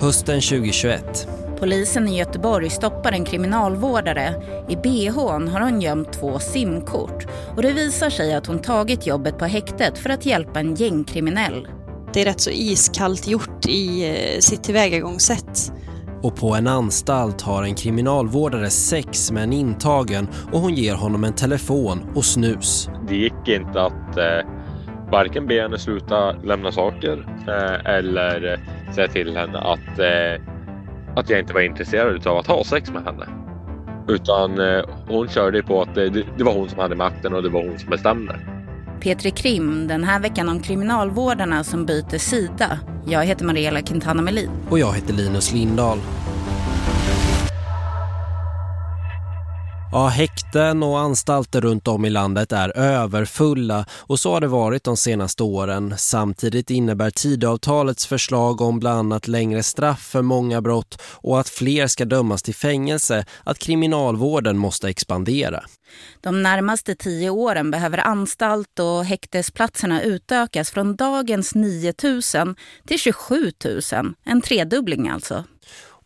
Hösten 2021. Polisen i Göteborg stoppar en kriminalvårdare. I bhn har hon gömt två simkort och det visar sig att hon tagit jobbet på häktet för att hjälpa en gängkriminell. Det är rätt så iskallt gjort i eh, sitt tillvägagångssätt. Och på en anstalt har en kriminalvårdare sex med en intagen och hon ger honom en telefon och snus. Det gick inte att eh, varken be henne sluta lämna saker eh, eller eh, säga till henne att, eh, att jag inte var intresserad av att ha sex med henne. Utan eh, hon körde på att det, det var hon som hade makten och det var hon som bestämde. Petri Krim, den här veckan om kriminalvårdarna som byter sida. Jag heter Mariella Quintana Melin. Och jag heter Linus Lindahl. Ja, häkten och anstalter runt om i landet är överfulla och så har det varit de senaste åren. Samtidigt innebär tidavtalets förslag om bland annat längre straff för många brott och att fler ska dömas till fängelse att kriminalvården måste expandera. De närmaste tio åren behöver anstalt och häktesplatserna utökas från dagens 9 000 till 27 000, en tredubbling alltså.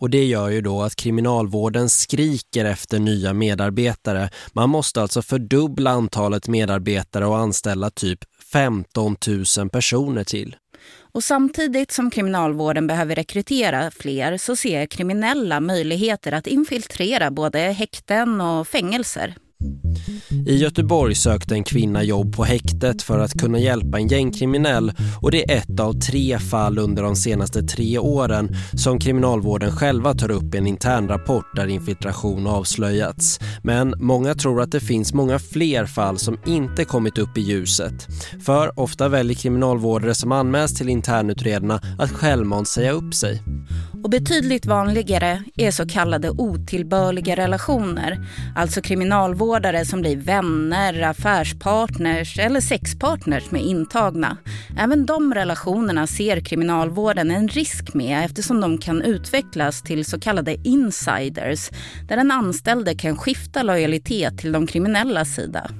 Och det gör ju då att kriminalvården skriker efter nya medarbetare. Man måste alltså fördubbla antalet medarbetare och anställa typ 15 000 personer till. Och samtidigt som kriminalvården behöver rekrytera fler så ser kriminella möjligheter att infiltrera både häkten och fängelser. I Göteborg sökte en kvinna jobb på häktet för att kunna hjälpa en gängkriminell och det är ett av tre fall under de senaste tre åren som kriminalvården själva tar upp i en intern rapport där infiltration avslöjats. Men många tror att det finns många fler fall som inte kommit upp i ljuset. För ofta väljer kriminalvårdare som anmäls till internutredarna att självmant säga upp sig. Och betydligt vanligare är så kallade otillbörliga relationer, alltså kriminalvårdare som blir vänner, affärspartners eller sexpartners med intagna. Även de relationerna ser kriminalvården en risk med eftersom de kan utvecklas till så kallade insiders, där den anställde kan skifta lojalitet till de kriminella sida.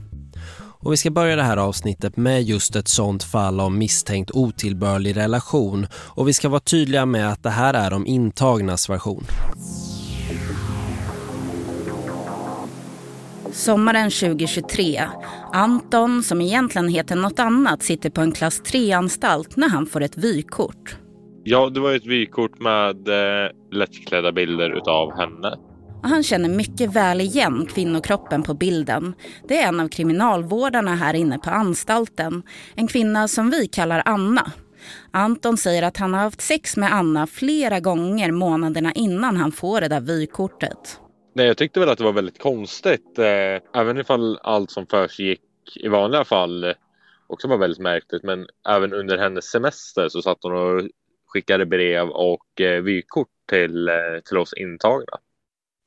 Och vi ska börja det här avsnittet med just ett sånt fall om misstänkt otillbörlig relation. Och vi ska vara tydliga med att det här är de intagnas version. Sommaren 2023. Anton, som egentligen heter något annat, sitter på en klass 3-anstalt när han får ett vykort. Ja, det var ett vykort med eh, lättklädda bilder utav henne. Och han känner mycket väl igen kvinnokroppen på bilden. Det är en av kriminalvårdarna här inne på anstalten. En kvinna som vi kallar Anna. Anton säger att han har haft sex med Anna flera gånger månaderna innan han får det där vykortet. Nej, jag tyckte väl att det var väldigt konstigt. Eh, även ifall allt som försiggick i vanliga fall eh, också var väldigt märkligt. Men även under hennes semester så satt hon och skickade brev och eh, vykort till, till oss intagna.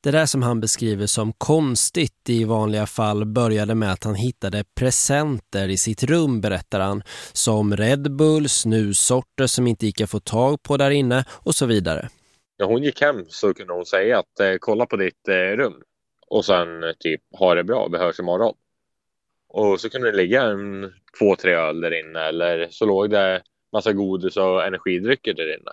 Det där som han beskriver som konstigt i vanliga fall började med att han hittade presenter i sitt rum, berättar han. Som Red Bull, snussorter som inte gick att få tag på där inne och så vidare. När hon gick hem så kunde hon säga att eh, kolla på ditt eh, rum och sen eh, typ ha det bra, vi hörs imorgon. Och så kunde det ligga en två, tre öl där inne eller så låg det massa godis och energidrycker där inne.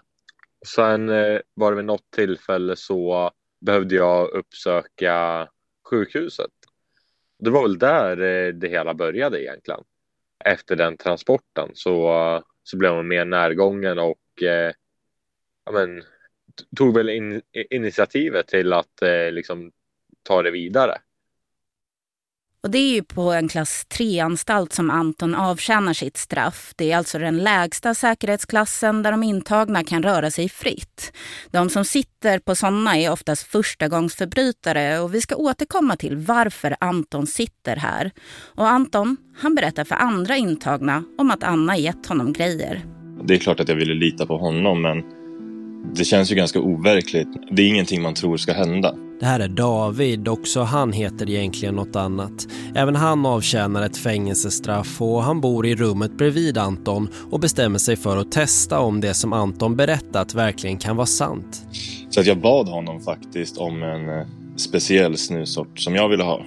Sen eh, var det vid något tillfälle så behövde jag uppsöka sjukhuset. Det var väl där eh, det hela började egentligen. Efter den transporten så, så blev man mer närgången och eh, ja, men, tog väl in, initiativet till att eh, liksom, ta det vidare. Och det är ju på en klass 3-anstalt som Anton avtjänar sitt straff. Det är alltså den lägsta säkerhetsklassen där de intagna kan röra sig fritt. De som sitter på sådana är oftast förstagångsförbrytare och vi ska återkomma till varför Anton sitter här. Och Anton, han berättar för andra intagna om att Anna gett honom grejer. Det är klart att jag ville lita på honom men det känns ju ganska overkligt. Det är ingenting man tror ska hända. Det här är David, också han heter egentligen något annat. Även han avtjänar ett fängelsestraff och han bor i rummet bredvid Anton och bestämmer sig för att testa om det som Anton berättat verkligen kan vara sant. Så att jag bad honom faktiskt om en eh, speciell snussort som jag ville ha.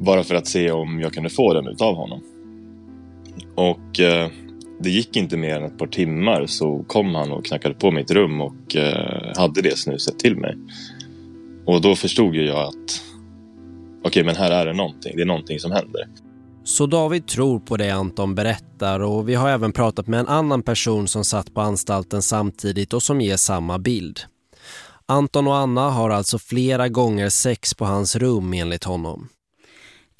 Bara för att se om jag kunde få den utav honom. Och eh, det gick inte mer än ett par timmar så kom han och knackade på mitt rum och eh, hade det snuset till mig. Och då förstod ju jag att okej, okay, men här är det någonting. Det är någonting som händer. Så David tror på det Anton berättar och vi har även pratat med en annan person som satt på anstalten samtidigt och som ger samma bild. Anton och Anna har alltså flera gånger sex på hans rum enligt honom.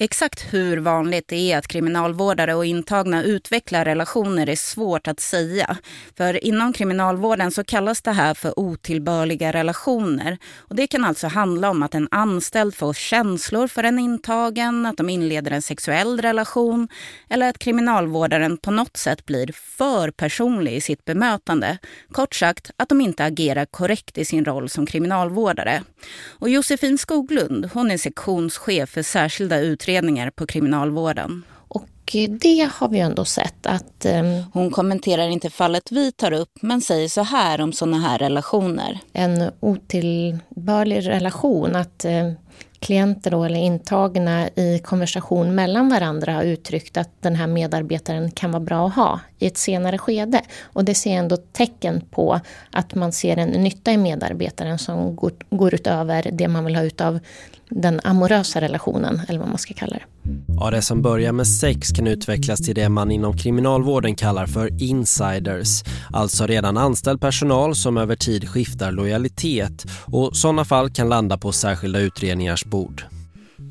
Exakt hur vanligt det är att kriminalvårdare och intagna utvecklar relationer är svårt att säga. För inom kriminalvården så kallas det här för otillbörliga relationer. Och det kan alltså handla om att en anställd får känslor för en intagen, att de inleder en sexuell relation eller att kriminalvårdaren på något sätt blir för personlig i sitt bemötande. Kort sagt, att de inte agerar korrekt i sin roll som kriminalvårdare. Och Josefin Skoglund, hon är sektionschef för särskilda utredningar utredningar på kriminalvården. Och det har vi ändå sett att... Um, Hon kommenterar inte fallet vi tar upp men säger så här om sådana här relationer. En otillbörlig relation, att uh, klienter då, eller intagna i konversation mellan varandra har uttryckt att den här medarbetaren kan vara bra att ha i ett senare skede. Och det ser jag ändå tecken på att man ser en nytta i medarbetaren som går, går utöver det man vill ha ut av den amorösa relationen, eller vad man ska kalla det. Mm. Ja, det som börjar med sex kan utvecklas till det man inom kriminalvården kallar för insiders. Alltså redan anställd personal som över tid skiftar lojalitet. Och sådana fall kan landa på särskilda utredningars bord.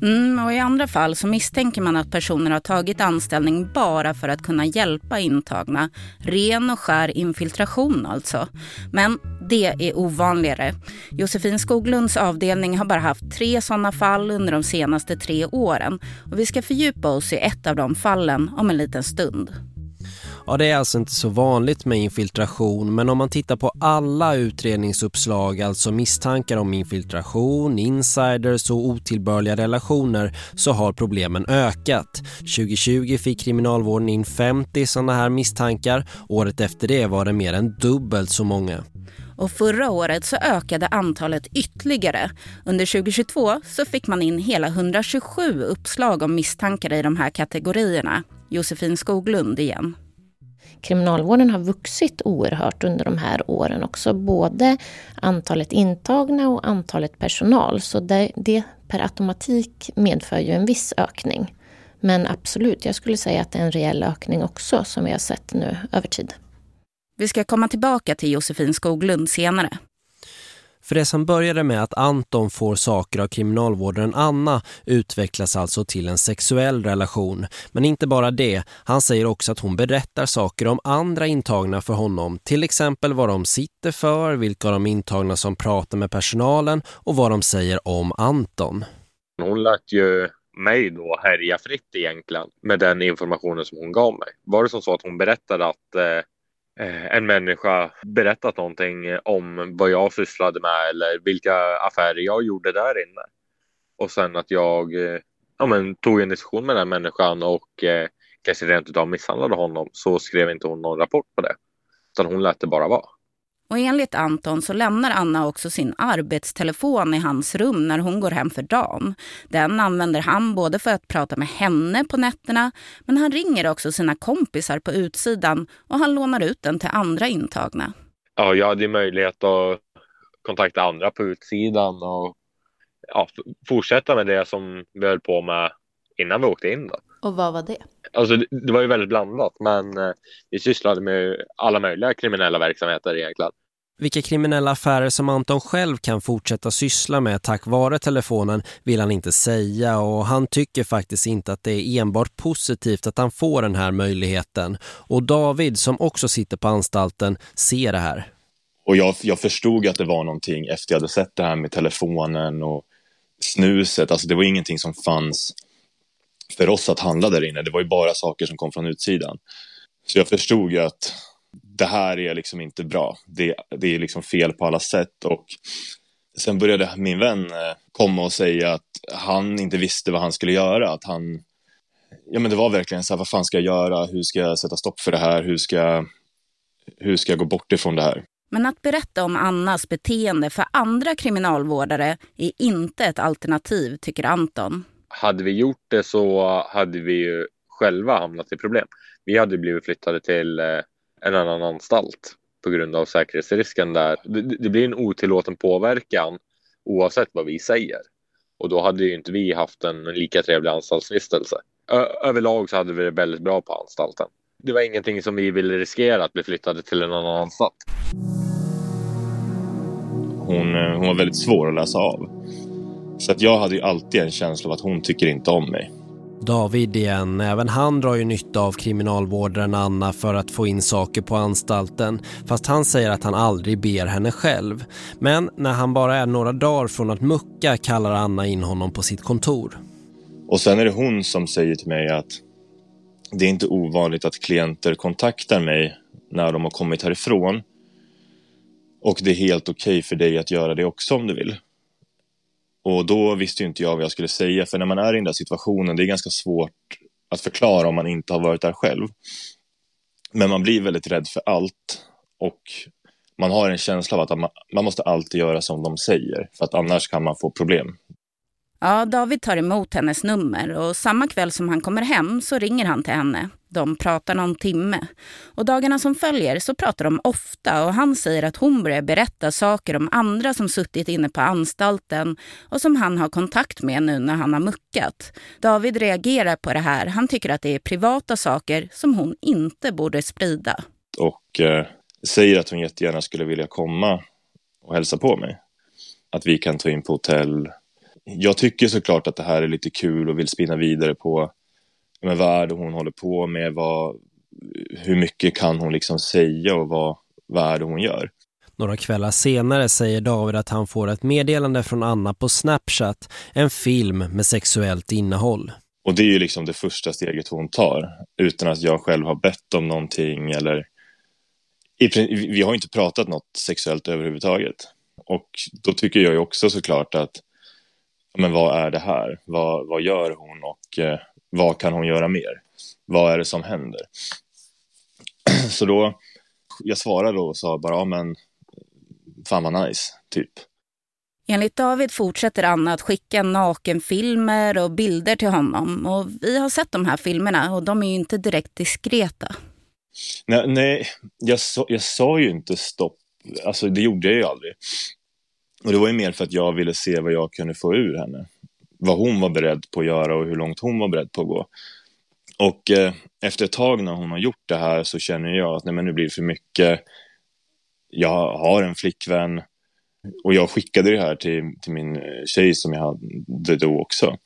Mm, och I andra fall så misstänker man att personer har tagit anställning bara för att kunna hjälpa intagna. Ren och skär infiltration alltså. Men det är ovanligare. Josefin Skoglunds avdelning har bara haft tre sådana fall under de senaste tre åren. Och vi ska fördjupa oss i ett av de fallen om en liten stund. Ja, det är alltså inte så vanligt med infiltration men om man tittar på alla utredningsuppslag, alltså misstankar om infiltration, insiders och otillbörliga relationer så har problemen ökat. 2020 fick kriminalvården in 50 sådana här misstankar, året efter det var det mer än dubbelt så många. Och förra året så ökade antalet ytterligare. Under 2022 så fick man in hela 127 uppslag om misstankar i de här kategorierna. Josefin Skoglund igen. Kriminalvården har vuxit oerhört under de här åren också. Både antalet intagna och antalet personal. Så det, det per automatik medför ju en viss ökning. Men absolut, jag skulle säga att det är en reell ökning också som vi har sett nu över tid. Vi ska komma tillbaka till Josefin Skoglund senare. För det som började med att Anton får saker av kriminalvårdaren Anna utvecklas alltså till en sexuell relation. Men inte bara det, han säger också att hon berättar saker om andra intagna för honom. Till exempel vad de sitter för, vilka av de intagna som pratar med personalen och vad de säger om Anton. Hon lät ju mig då härja fritt egentligen med den informationen som hon gav mig. Var det som så att hon berättade att Eh, Eh, en människa berättat någonting om vad jag sysslade med eller vilka affärer jag gjorde där inne. Och sen att jag eh, ja, men, tog en diskussion med den människan och eh, kanske rent utav misshandlade honom så skrev inte hon någon rapport på det. Utan hon lät det bara vara. Och enligt Anton så lämnar Anna också sin arbetstelefon i hans rum när hon går hem för dagen. Den använder han både för att prata med henne på nätterna men han ringer också sina kompisar på utsidan och han lånar ut den till andra intagna. Ja, jag hade möjlighet att kontakta andra på utsidan och ja, fortsätta med det som vi höll på med innan vi åkte in. Då. Och vad var det? Alltså, det var ju väldigt blandat, men eh, vi sysslade med alla möjliga kriminella verksamheter egentligen. Vilka kriminella affärer som Anton själv kan fortsätta syssla med tack vare telefonen vill han inte säga och han tycker faktiskt inte att det är enbart positivt att han får den här möjligheten. Och David som också sitter på anstalten ser det här. Och jag, jag förstod att det var någonting efter jag hade sett det här med telefonen och snuset. Alltså det var ingenting som fanns för oss att handla där inne. Det var ju bara saker som kom från utsidan. Så jag förstod ju att det här är liksom inte bra. Det, det är liksom fel på alla sätt. Och sen började min vän eh, komma och säga att han inte visste vad han skulle göra. Att han, ja men det var verkligen så här, vad fan ska jag göra? Hur ska jag sätta stopp för det här? Hur ska, hur ska jag gå bort ifrån det här? Men att berätta om Annas beteende för andra kriminalvårdare är inte ett alternativ, tycker Anton. Hade vi gjort det så hade vi ju själva hamnat i problem. Vi hade blivit flyttade till eh, en annan anstalt på grund av säkerhetsrisken där. Det, det blir en otillåten påverkan oavsett vad vi säger. Och då hade ju inte vi haft en lika trevlig anstaltsvistelse. Ö överlag så hade vi det väldigt bra på anstalten. Det var ingenting som vi ville riskera att bli flyttade till en annan anstalt. Hon, eh, hon var väldigt svår att läsa av. Så att jag hade ju alltid en känsla av att hon tycker inte om mig. David igen, även han drar ju nytta av kriminalvårdaren Anna för att få in saker på anstalten. Fast han säger att han aldrig ber henne själv. Men när han bara är några dagar från att mucka kallar Anna in honom på sitt kontor. Och sen är det hon som säger till mig att det är inte ovanligt att klienter kontaktar mig när de har kommit härifrån. Och det är helt okej okay för dig att göra det också om du vill. Och då visste ju inte jag vad jag skulle säga, för när man är i den där situationen, det är ganska svårt att förklara om man inte har varit där själv. Men man blir väldigt rädd för allt och man har en känsla av att man, man måste alltid göra som de säger, för att annars kan man få problem. Ja, David tar emot hennes nummer och samma kväll som han kommer hem så ringer han till henne. De pratar någon timme. Och dagarna som följer så pratar de ofta och han säger att hon börjar berätta saker om andra som suttit inne på anstalten och som han har kontakt med nu när han har muckat. David reagerar på det här. Han tycker att det är privata saker som hon inte borde sprida. Och eh, säger att hon jättegärna skulle vilja komma och hälsa på mig. Att vi kan ta in på hotell. Jag tycker såklart att det här är lite kul och vill spinna vidare på men vad hon håller på med, vad, hur mycket kan hon liksom säga och vad, vad är det hon gör. Några kvällar senare säger David att han får ett meddelande från Anna på Snapchat, en film med sexuellt innehåll. Och det är ju liksom det första steget hon tar, utan att jag själv har bett om någonting eller... vi har inte pratat något sexuellt överhuvudtaget. Och då tycker jag ju också såklart att, men vad är det här? Vad, vad gör hon? Och eh, vad kan hon göra mer? Vad är det som händer? Så då, jag svarade då och sa bara, ja men fan vad nice, typ. Enligt David fortsätter Anna att skicka nakenfilmer och bilder till honom. Och vi har sett de här filmerna och de är ju inte direkt diskreta. Nej, nej jag, sa, jag sa ju inte stopp. Alltså det gjorde jag ju aldrig. Och det var ju mer för att jag ville se vad jag kunde få ur henne vad hon var beredd på att göra och hur långt hon var beredd på att gå. Och eh, efter ett tag när hon har gjort det här så känner jag att nej, men nu blir det för mycket. Jag har en flickvän och jag skickade det här till, till min eh, tjej som jag hade då också.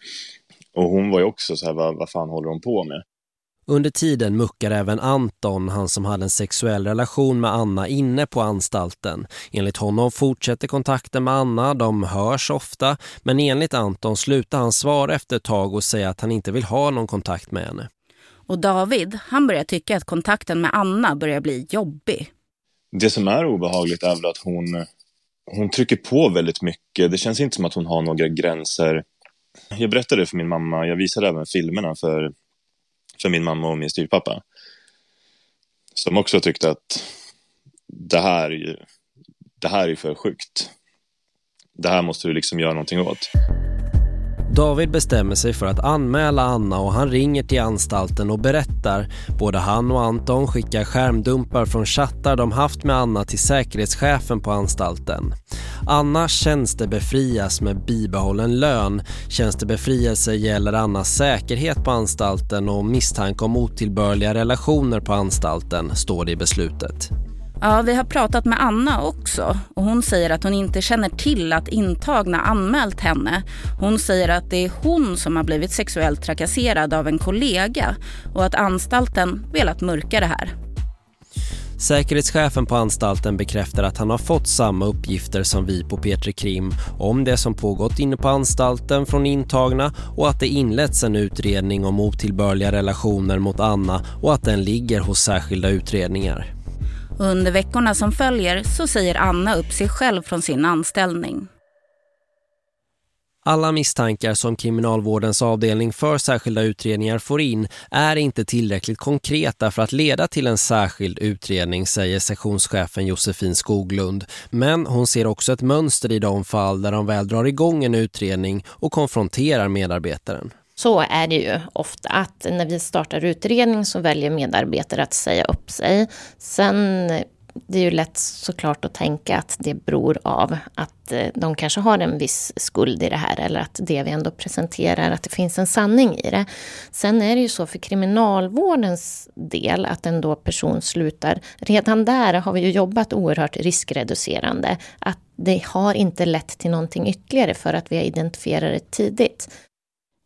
Och hon var ju också så här, vad, vad fan håller hon på med? Under tiden muckar även Anton, han som hade en sexuell relation med Anna inne på anstalten. Enligt honom fortsätter kontakten med Anna, de hörs ofta, men enligt Anton slutar han svara efter ett tag och säger att han inte vill ha någon kontakt med henne. Och David, han börjar tycka att kontakten med Anna börjar bli jobbig. Det som är obehagligt är väl att hon, hon trycker på väldigt mycket. Det känns inte som att hon har några gränser. Jag berättade för min mamma, jag visade även filmerna för för min mamma och min styrpappa. Som också tyckte att det här, är ju, det här är för sjukt. Det här måste du liksom göra någonting åt. David bestämmer sig för att anmäla Anna och han ringer till anstalten och berättar. Både han och Anton skickar skärmdumpar från chattar de haft med Anna till säkerhetschefen på anstalten. Anna tjänstebefrias med bibehållen lön. Tjänstebefrielse gäller Annas säkerhet på anstalten och misstanke om otillbörliga relationer på anstalten, står det i beslutet. Ja, vi har pratat med Anna också och hon säger att hon inte känner till att intagna anmält henne. Hon säger att det är hon som har blivit sexuellt trakasserad av en kollega och att anstalten velat mörka det här. Säkerhetschefen på anstalten bekräftar att han har fått samma uppgifter som vi på Petri Krim om det som pågått inne på anstalten från intagna och att det inletts en utredning om otillbörliga relationer mot Anna och att den ligger hos särskilda utredningar. Under veckorna som följer så säger Anna upp sig själv från sin anställning. Alla misstankar som kriminalvårdens avdelning för särskilda utredningar får in är inte tillräckligt konkreta för att leda till en särskild utredning, säger sektionschefen Josefin Skoglund. Men hon ser också ett mönster i de fall där de väl drar igång en utredning och konfronterar medarbetaren. Så är det ju ofta att när vi startar utredning så väljer medarbetare att säga upp sig. Sen det är ju lätt såklart att tänka att det beror av att eh, de kanske har en viss skuld i det här eller att det vi ändå presenterar, att det finns en sanning i det. Sen är det ju så för kriminalvårdens del att en då person slutar. Redan där har vi ju jobbat oerhört riskreducerande. Att det har inte lett till någonting ytterligare för att vi har identifierat det tidigt.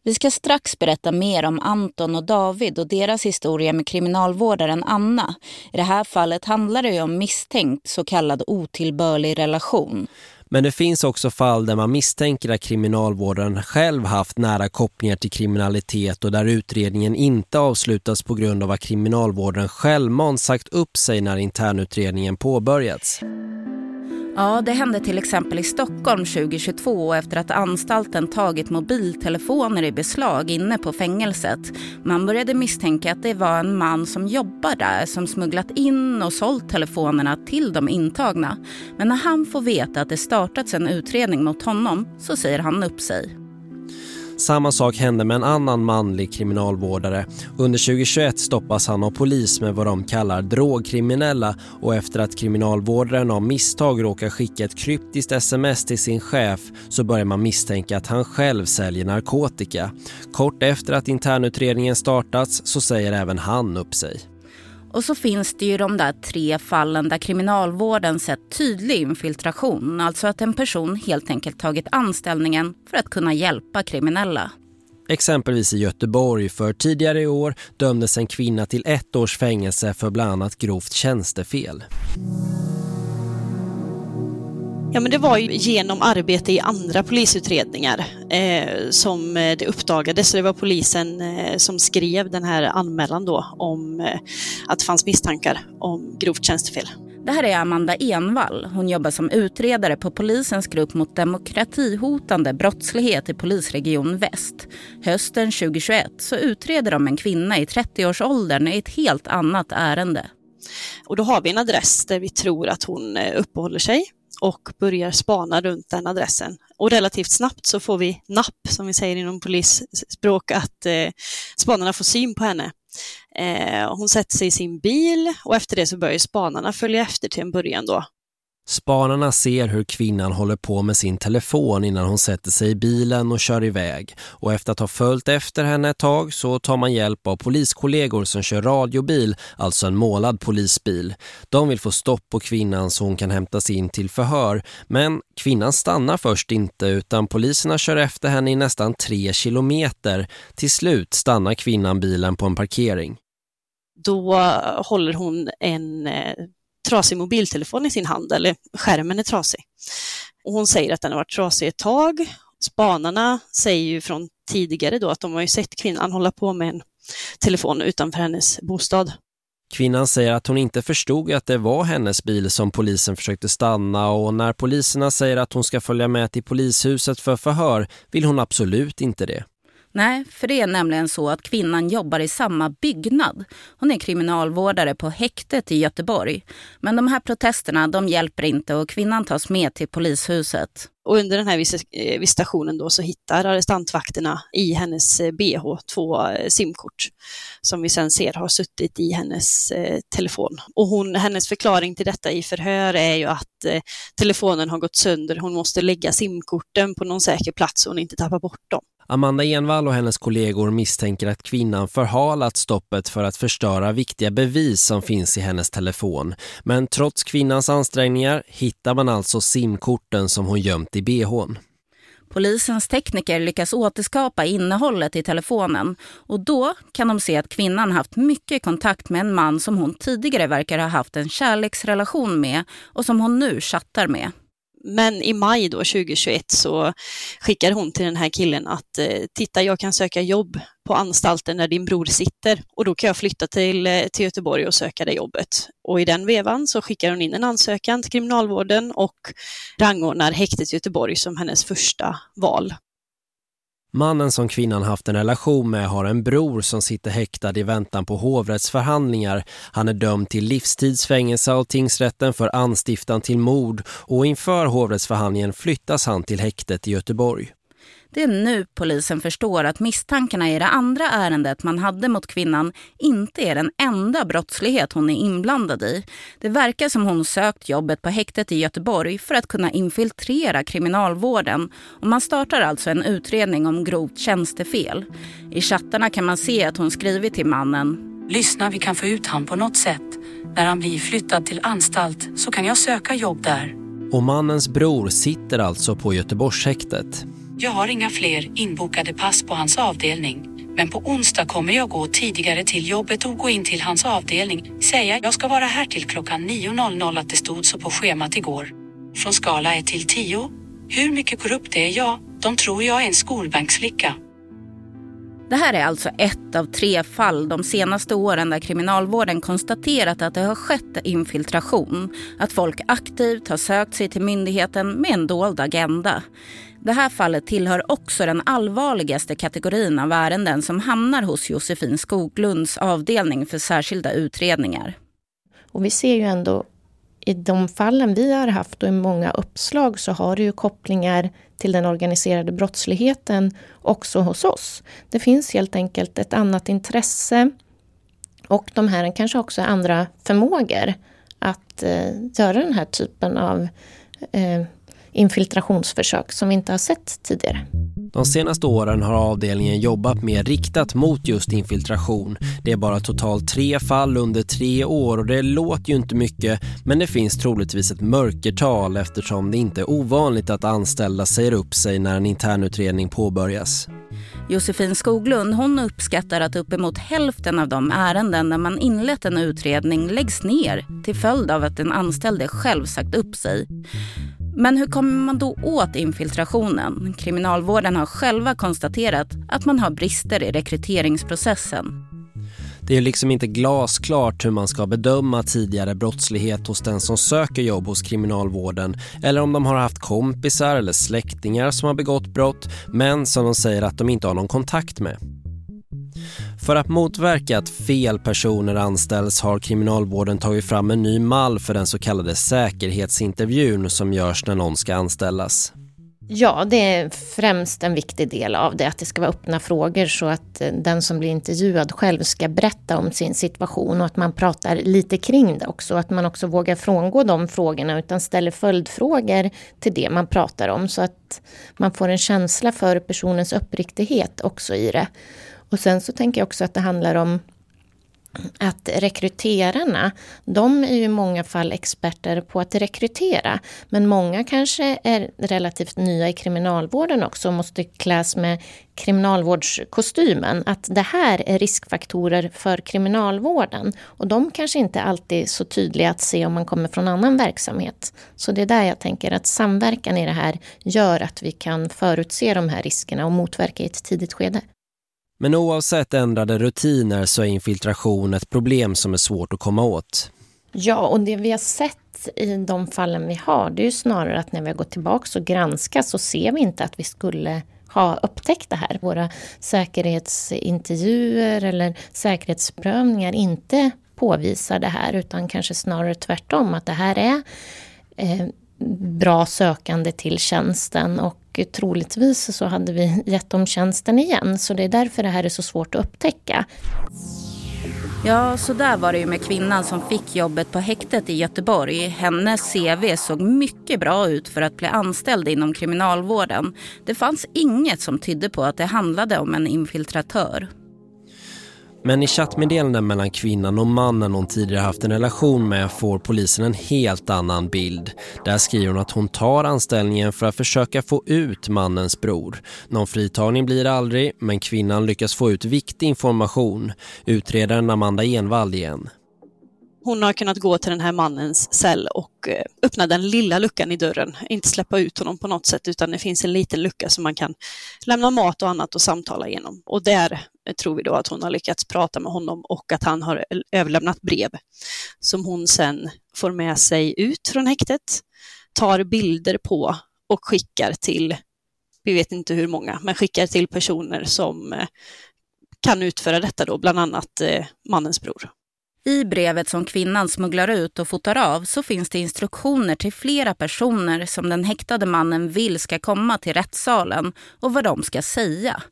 Vi ska strax berätta mer om Anton och David och deras historia med kriminalvårdaren Anna. I det här fallet handlar det om misstänkt så kallad otillbörlig relation. Men det finns också fall där man misstänker att kriminalvården själv haft nära kopplingar till kriminalitet och där utredningen inte avslutas på grund av att kriminalvården självmant sagt upp sig när internutredningen påbörjats. Ja, det hände till exempel i Stockholm 2022 efter att anstalten tagit mobiltelefoner i beslag inne på fängelset. Man började misstänka att det var en man som jobbar där som smugglat in och sålt telefonerna till de intagna. Men när han får veta att det startats en utredning mot honom så säger han upp sig. Samma sak hände med en annan manlig kriminalvårdare. Under 2021 stoppas han av polis med vad de kallar drogkriminella och efter att kriminalvårdaren av misstag råkar skicka ett kryptiskt sms till sin chef så börjar man misstänka att han själv säljer narkotika. Kort efter att internutredningen startats så säger även han upp sig. Och så finns det ju de där tre fallen där kriminalvården sett tydlig infiltration. Alltså att en person helt enkelt tagit anställningen för att kunna hjälpa kriminella. Exempelvis i Göteborg för tidigare i år dömdes en kvinna till ett års fängelse för bland annat grovt tjänstefel. Ja, men det var ju genom arbete i andra polisutredningar eh, som eh, det uppdagades. Det var polisen eh, som skrev den här anmälan då om eh, att det fanns misstankar om grovt tjänstefel. Det här är Amanda Envall. Hon jobbar som utredare på polisens grupp mot demokratihotande brottslighet i polisregion Väst. Hösten 2021 så utreder de en kvinna i 30-årsåldern i ett helt annat ärende. Och då har vi en adress där vi tror att hon eh, uppehåller sig och börjar spana runt den adressen. Och relativt snabbt så får vi napp, som vi säger inom polisspråk, att eh, spanarna får syn på henne. Eh, hon sätter sig i sin bil och efter det så börjar spanarna följa efter till en början då. Spanarna ser hur kvinnan håller på med sin telefon innan hon sätter sig i bilen och kör iväg. Och efter att ha följt efter henne ett tag så tar man hjälp av poliskollegor som kör radiobil, alltså en målad polisbil. De vill få stopp på kvinnan så hon kan hämtas in till förhör. Men kvinnan stannar först inte utan poliserna kör efter henne i nästan tre kilometer. Till slut stannar kvinnan bilen på en parkering. Då håller hon en eh, trasig mobiltelefon i sin hand eller skärmen är trasig. Och hon säger att den har varit trasig ett tag. Spanarna säger ju från tidigare då att de har ju sett kvinnan hålla på med en telefon utanför hennes bostad. Kvinnan säger att hon inte förstod att det var hennes bil som polisen försökte stanna och när poliserna säger att hon ska följa med till polishuset för förhör vill hon absolut inte det. Nej, för det är nämligen så att kvinnan jobbar i samma byggnad. Hon är kriminalvårdare på häktet i Göteborg. Men de här protesterna de hjälper inte och kvinnan tas med till polishuset. Och under den här eh, visitationen då så hittar arrestantvakterna i hennes eh, bh två eh, simkort som vi sen ser har suttit i hennes telefon. Och hon, hennes förklaring till detta i förhör är ju att telefonen har gått sönder. Hon måste lägga simkorten på någon säker plats så hon inte tappar bort dem. Amanda Envall och hennes kollegor misstänker att kvinnan förhalat stoppet för att förstöra viktiga bevis som finns i hennes telefon. Men trots kvinnans ansträngningar hittar man alltså simkorten som hon gömt i behån. Polisens tekniker lyckas återskapa innehållet i telefonen och då kan de se att kvinnan haft mycket kontakt med en man som hon tidigare verkar ha haft en kärleksrelation med och som hon nu chattar med. Men i maj då 2021 så skickar hon till den här killen att eh, titta jag kan söka jobb på anstalten där din bror sitter och då kan jag flytta till, eh, till Göteborg och söka det jobbet. Och i den vevan så skickar hon in en ansökan till kriminalvården och rangordnar häktet i Göteborg som hennes första val. Mannen som kvinnan haft en relation med har en bror som sitter häktad i väntan på hovrättsförhandlingar. Han är dömd till livstidsfängelse av tingsrätten för anstiftan till mord och inför hovrättsförhandlingen flyttas han till häktet i Göteborg. Det är nu polisen förstår att misstankarna i det andra ärendet man hade mot kvinnan inte är den enda brottslighet hon är inblandad i. Det verkar som hon sökt jobbet på häktet i Göteborg för att kunna infiltrera kriminalvården och man startar alltså en utredning om grovt tjänstefel. I chattarna kan man se att hon skrivit till mannen. Lyssna, vi kan få ut han på något sätt. När han blir flyttad till anstalt så kan jag söka jobb där. Och mannens bror sitter alltså på Göteborgshäktet. Jag har inga fler inbokade pass på hans avdelning. Men på onsdag kommer jag gå tidigare till jobbet och gå in till hans avdelning. Säga jag ska vara här till klockan 9.00 att det stod så på schemat igår. Från skala 1 till 10. Hur mycket korrupt är jag? De tror jag är en skolbanksflicka. Det här är alltså ett av tre fall de senaste åren där kriminalvården konstaterat att det har skett infiltration. Att folk aktivt har sökt sig till myndigheten med en dold agenda. Det här fallet tillhör också den allvarligaste kategorin av ärenden som hamnar hos Josefin Skoglunds avdelning för särskilda utredningar. Och vi ser ju ändå i de fallen vi har haft och i många uppslag så har det ju kopplingar till den organiserade brottsligheten också hos oss. Det finns helt enkelt ett annat intresse och de här kanske också andra förmågor att eh, göra den här typen av eh, infiltrationsförsök som vi inte har sett tidigare. De senaste åren har avdelningen jobbat mer riktat mot just infiltration. Det är bara totalt tre fall under tre år och det låter ju inte mycket men det finns troligtvis ett mörkertal eftersom det inte är ovanligt att anställda säger upp sig när en internutredning påbörjas. Josefin Skoglund hon uppskattar att uppemot hälften av de ärenden där man inlett en utredning läggs ner till följd av att den anställde själv sagt upp sig. Men hur kommer man då åt infiltrationen? Kriminalvården har själva konstaterat att man har brister i rekryteringsprocessen. Det är liksom inte glasklart hur man ska bedöma tidigare brottslighet hos den som söker jobb hos kriminalvården eller om de har haft kompisar eller släktingar som har begått brott men som de säger att de inte har någon kontakt med. För att motverka att fel personer anställs har kriminalvården tagit fram en ny mall för den så kallade säkerhetsintervjun som görs när någon ska anställas. Ja, det är främst en viktig del av det, att det ska vara öppna frågor så att eh, den som blir intervjuad själv ska berätta om sin situation och att man pratar lite kring det också. Att man också vågar frångå de frågorna utan ställer följdfrågor till det man pratar om så att man får en känsla för personens uppriktighet också i det. Och sen så tänker jag också att det handlar om att rekryterarna, de är ju i många fall experter på att rekrytera. Men många kanske är relativt nya i kriminalvården också och måste kläs med kriminalvårdskostymen. Att det här är riskfaktorer för kriminalvården. Och de kanske inte alltid är så tydliga att se om man kommer från annan verksamhet. Så det är där jag tänker att samverkan i det här gör att vi kan förutse de här riskerna och motverka i ett tidigt skede. Men oavsett ändrade rutiner så är infiltration ett problem som är svårt att komma åt. Ja, och det vi har sett i de fallen vi har, det är ju snarare att när vi har gått tillbaka och granskat så ser vi inte att vi skulle ha upptäckt det här. Våra säkerhetsintervjuer eller säkerhetsprövningar inte påvisar det här utan kanske snarare tvärtom att det här är eh, bra sökande till tjänsten och troligtvis så hade vi gett dem tjänsten igen. Så det är därför det här är så svårt att upptäcka. Ja, så där var det ju med kvinnan som fick jobbet på häktet i Göteborg. Hennes CV såg mycket bra ut för att bli anställd inom kriminalvården. Det fanns inget som tydde på att det handlade om en infiltratör. Men i chattmeddelanden mellan kvinnan och mannen hon tidigare haft en relation med får polisen en helt annan bild. Där skriver hon att hon tar anställningen för att försöka få ut mannens bror. Någon fritagning blir det aldrig, men kvinnan lyckas få ut viktig information. Utredaren Amanda Envald igen. Hon har kunnat gå till den här mannens cell och eh, öppna den lilla luckan i dörren. Inte släppa ut honom på något sätt utan det finns en liten lucka som man kan lämna mat och annat och samtala igenom. Och där Eh, tror vi då att hon har lyckats prata med honom och att han har överlämnat brev som hon sen får med sig ut från häktet, tar bilder på och skickar till, vi vet inte hur många, men skickar till personer som eh, kan utföra detta då, bland annat eh, mannens bror. I brevet som kvinnan smugglar ut och fotar av så finns det instruktioner till flera personer som den häktade mannen vill ska komma till rättssalen och vad de ska säga.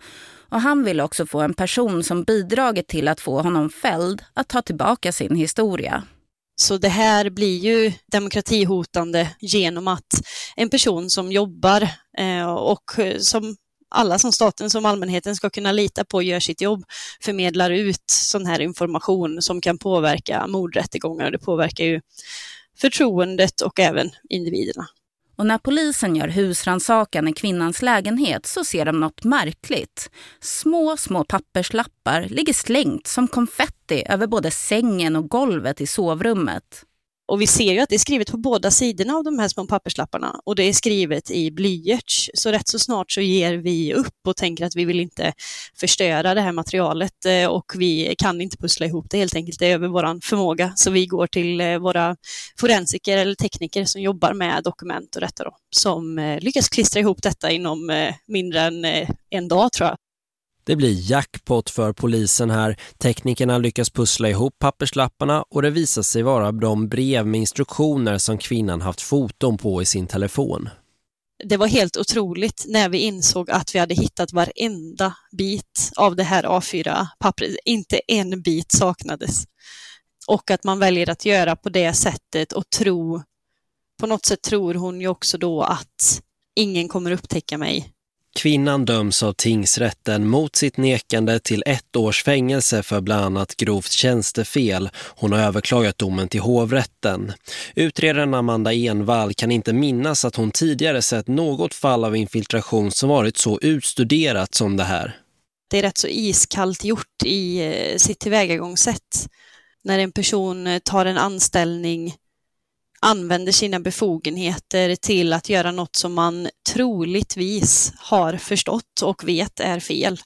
Och han vill också få en person som bidragit till att få honom fälld att ta tillbaka sin historia. Så det här blir ju demokratihotande genom att en person som jobbar eh, och eh, som alla som staten som allmänheten ska kunna lita på gör sitt jobb, förmedlar ut sån här information som kan påverka mordrättegångar. och Det påverkar ju förtroendet och även individerna. Och när polisen gör husransakan i kvinnans lägenhet så ser de något märkligt. Små, små papperslappar ligger slängt som konfetti över både sängen och golvet i sovrummet. Och vi ser ju att det är skrivet på båda sidorna av de här små papperslapparna och det är skrivet i blyerts. Så rätt så snart så ger vi upp och tänker att vi vill inte förstöra det här materialet eh, och vi kan inte pussla ihop det helt enkelt. Det är över vår förmåga. Så vi går till eh, våra forensiker eller tekniker som jobbar med dokument och detta då, som eh, lyckas klistra ihop detta inom mindre än en dag tror jag. Det blir jackpot för polisen här. Teknikerna lyckas pussla ihop papperslapparna och det visar sig vara de brev med instruktioner som kvinnan haft foton på i sin telefon. Det var helt otroligt när vi insåg att vi hade hittat varenda bit av det här A4-pappret. Inte en bit saknades. Och att man väljer att göra på det sättet och tro, på något sätt tror hon ju också då att ingen kommer upptäcka mig Kvinnan döms av tingsrätten mot sitt nekande till ett års fängelse för bland annat grovt tjänstefel. Hon har överklagat domen till hovrätten. Utredaren Amanda Envall kan inte minnas att hon tidigare sett något fall av infiltration som varit så utstuderat som det här. Det är rätt så iskallt gjort i eh, sitt tillvägagångssätt. När en person eh, tar en anställning använder sina befogenheter till att göra något som man troligtvis har förstått och vet är fel.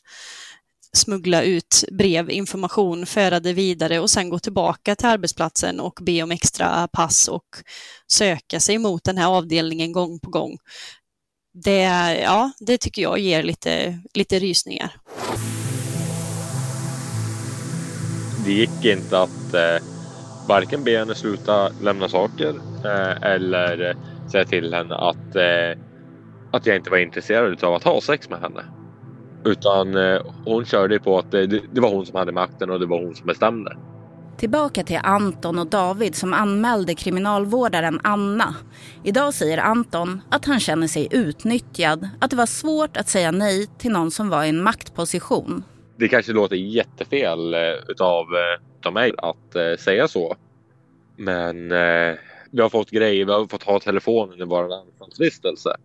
Smuggla ut brev, information, föra det vidare och sen gå tillbaka till arbetsplatsen och be om extra pass och söka sig mot den här avdelningen gång på gång. Det, ja, det tycker jag ger lite, lite rysningar. Det gick inte att eh varken be henne sluta lämna saker eh, eller säga till henne att, eh, att jag inte var intresserad av att ha sex med henne. Utan eh, hon körde på att det, det var hon som hade makten och det var hon som bestämde. Tillbaka till Anton och David som anmälde kriminalvårdaren Anna. Idag säger Anton att han känner sig utnyttjad, att det var svårt att säga nej till någon som var i en maktposition. Det kanske låter jättefel utav av mig att eh, säga så. Men eh, vi har fått grejer, vi har fått ha telefonen i vår anstaltsvistelse.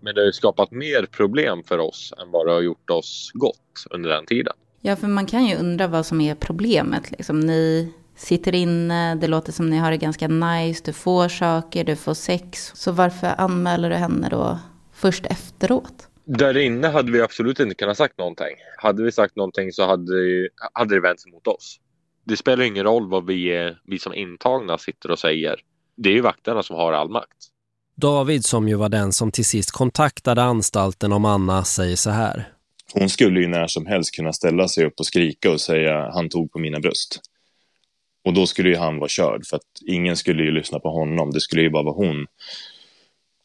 Men det har ju skapat mer problem för oss än vad det har gjort oss gott under den tiden. Ja, för man kan ju undra vad som är problemet. Liksom, ni sitter inne, det låter som ni har det ganska nice, du får saker, du får sex. Så varför anmäler du henne då först efteråt? Där inne hade vi absolut inte kunnat sagt någonting. Hade vi sagt någonting så hade, hade det vänt sig mot oss det spelar ingen roll vad vi, vi som intagna sitter och säger. Det är ju vakterna som har all makt. David som ju var den som till sist kontaktade anstalten om Anna säger så här. Hon skulle ju när som helst kunna ställa sig upp och skrika och säga han tog på mina bröst. Och då skulle ju han vara körd för att ingen skulle ju lyssna på honom. Det skulle ju bara vara hon.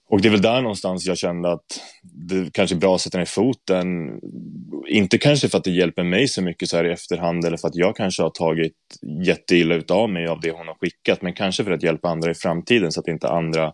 Och det är väl där någonstans jag kände att det kanske är bra att sätta ner foten. Inte kanske för att det hjälper mig så mycket så här i efterhand eller för att jag kanske har tagit jätteilla utav mig av det hon har skickat. Men kanske för att hjälpa andra i framtiden så att inte andra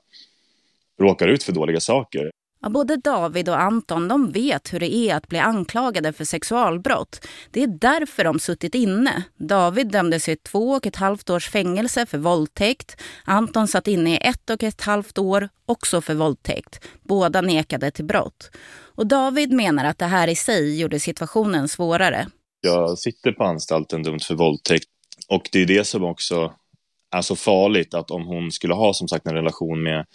råkar ut för dåliga saker. Ja, både David och Anton de vet hur det är att bli anklagade för sexualbrott. Det är därför de suttit inne. David dömdes till två och ett halvt års fängelse för våldtäkt. Anton satt inne i ett och ett halvt år, också för våldtäkt. Båda nekade till brott. Och David menar att det här i sig gjorde situationen svårare. Jag sitter på anstalten dömd för våldtäkt och det är det som också är så farligt att om hon skulle ha som sagt en relation med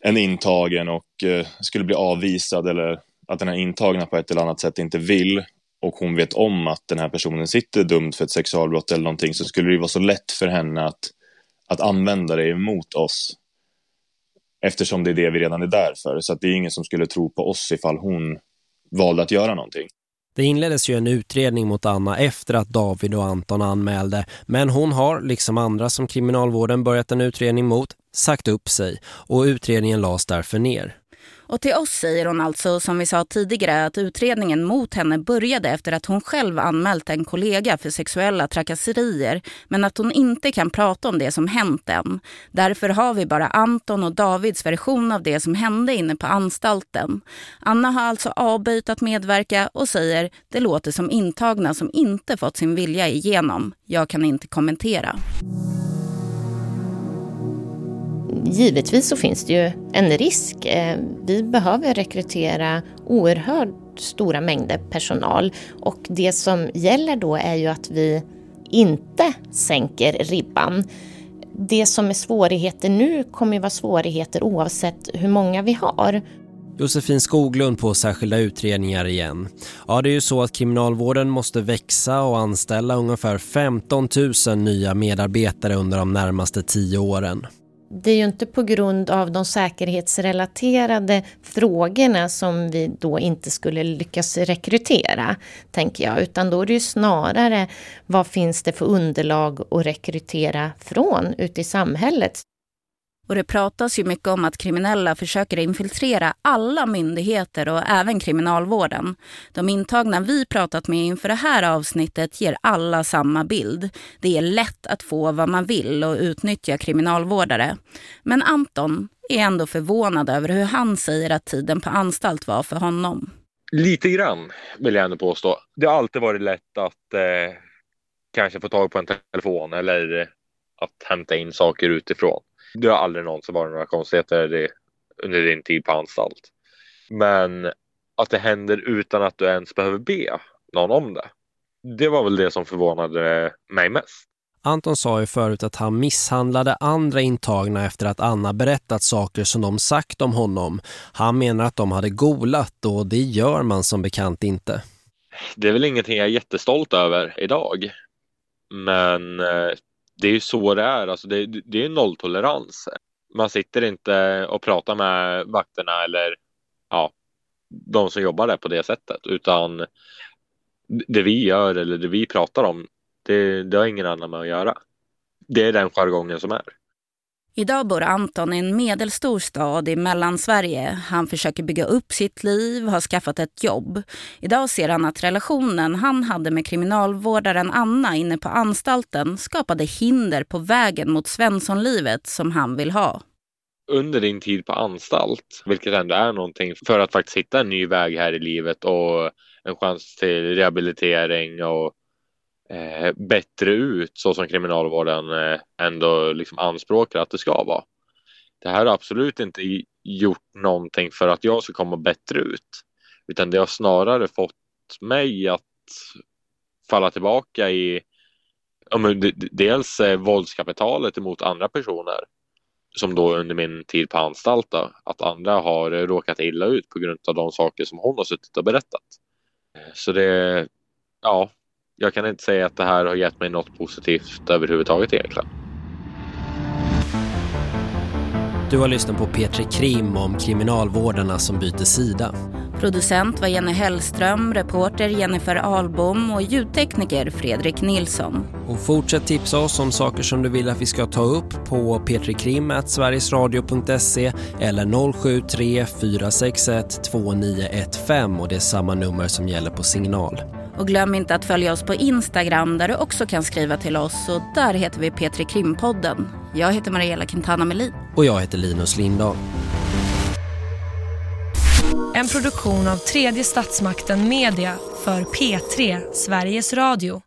en intagen och eh, skulle bli avvisad eller att den här intagna på ett eller annat sätt inte vill och hon vet om att den här personen sitter dömd för ett sexualbrott eller någonting så skulle det vara så lätt för henne att, att använda det emot oss. Eftersom det är det vi redan är där för. Så att det är ingen som skulle tro på oss ifall hon valde att göra någonting. Det inleddes ju en utredning mot Anna efter att David och Anton anmälde. Men hon har, liksom andra som kriminalvården börjat en utredning mot, sagt upp sig. Och utredningen lades därför ner. Och till oss säger hon alltså, som vi sa tidigare, att utredningen mot henne började efter att hon själv anmält en kollega för sexuella trakasserier, men att hon inte kan prata om det som hänt än. Därför har vi bara Anton och Davids version av det som hände inne på anstalten. Anna har alltså avböjt att medverka och säger det låter som intagna som inte fått sin vilja igenom. Jag kan inte kommentera givetvis så finns det ju en risk. Eh, vi behöver rekrytera oerhört stora mängder personal och det som gäller då är ju att vi inte sänker ribban. Det som är svårigheter nu kommer ju vara svårigheter oavsett hur många vi har. Josefin Skoglund på särskilda utredningar igen. Ja, det är ju så att kriminalvården måste växa och anställa ungefär 15 000 nya medarbetare under de närmaste tio åren det är ju inte på grund av de säkerhetsrelaterade frågorna som vi då inte skulle lyckas rekrytera, tänker jag. Utan då är det ju snarare vad finns det för underlag att rekrytera från ute i samhället. Och det pratas ju mycket om att kriminella försöker infiltrera alla myndigheter och även kriminalvården. De intagna vi pratat med inför det här avsnittet ger alla samma bild. Det är lätt att få vad man vill och utnyttja kriminalvårdare. Men Anton är ändå förvånad över hur han säger att tiden på anstalt var för honom. Lite grann vill jag ändå påstå. Det har alltid varit lätt att eh, kanske få tag på en telefon eller att hämta in saker utifrån. Det har aldrig någonsin varit några konstigheter under din tid på anstalt. Men att det händer utan att du ens behöver be någon om det. Det var väl det som förvånade mig mest. Anton sa ju förut att han misshandlade andra intagna efter att Anna berättat saker som de sagt om honom. Han menar att de hade golat och det gör man som bekant inte. Det är väl ingenting jag är jättestolt över idag. Men eh, det är ju så det är. Alltså det, det är nolltolerans. Man sitter inte och pratar med vakterna eller ja, de som jobbar där på det sättet, utan det vi gör eller det vi pratar om, det, det har ingen annan med att göra. Det är den jargongen som är. Idag bor Anton i en medelstor stad i Mellansverige. Han försöker bygga upp sitt liv, har skaffat ett jobb. Idag ser han att relationen han hade med kriminalvårdaren Anna inne på anstalten skapade hinder på vägen mot Svenssonlivet som han vill ha. Under din tid på anstalt, vilket ändå är någonting för att faktiskt hitta en ny väg här i livet och en chans till rehabilitering och eh, bättre ut så som kriminalvården eh, ändå liksom anspråkar att det ska vara. Det här har absolut inte gjort någonting för att jag ska komma bättre ut, utan det har snarare fått mig att falla tillbaka i ja, men dels eh, våldskapitalet emot andra personer som då under min tid på anstalt då, att andra har eh, råkat illa ut på grund av de saker som hon har suttit och berättat. Eh, så det, ja, jag kan inte säga att det här har gett mig något positivt överhuvudtaget egentligen. Du har lyssnat på Petri Krim om kriminalvårdarna som byter sida. Producent var Jenny Hellström, reporter Jennifer Albom och ljudtekniker Fredrik Nilsson. Och fortsätt tipsa oss om saker som du vill att vi ska ta upp på petrikrim.sverigesradio.se eller 073 461 2915 och det är samma nummer som gäller på signal. Och glöm inte att följa oss på Instagram där du också kan skriva till oss och där heter vi Petri Krimpodden. Jag heter Mariella Quintana Melin. Och jag heter Linus Lindahl. En produktion av tredje statsmakten Media för P3 Sveriges Radio.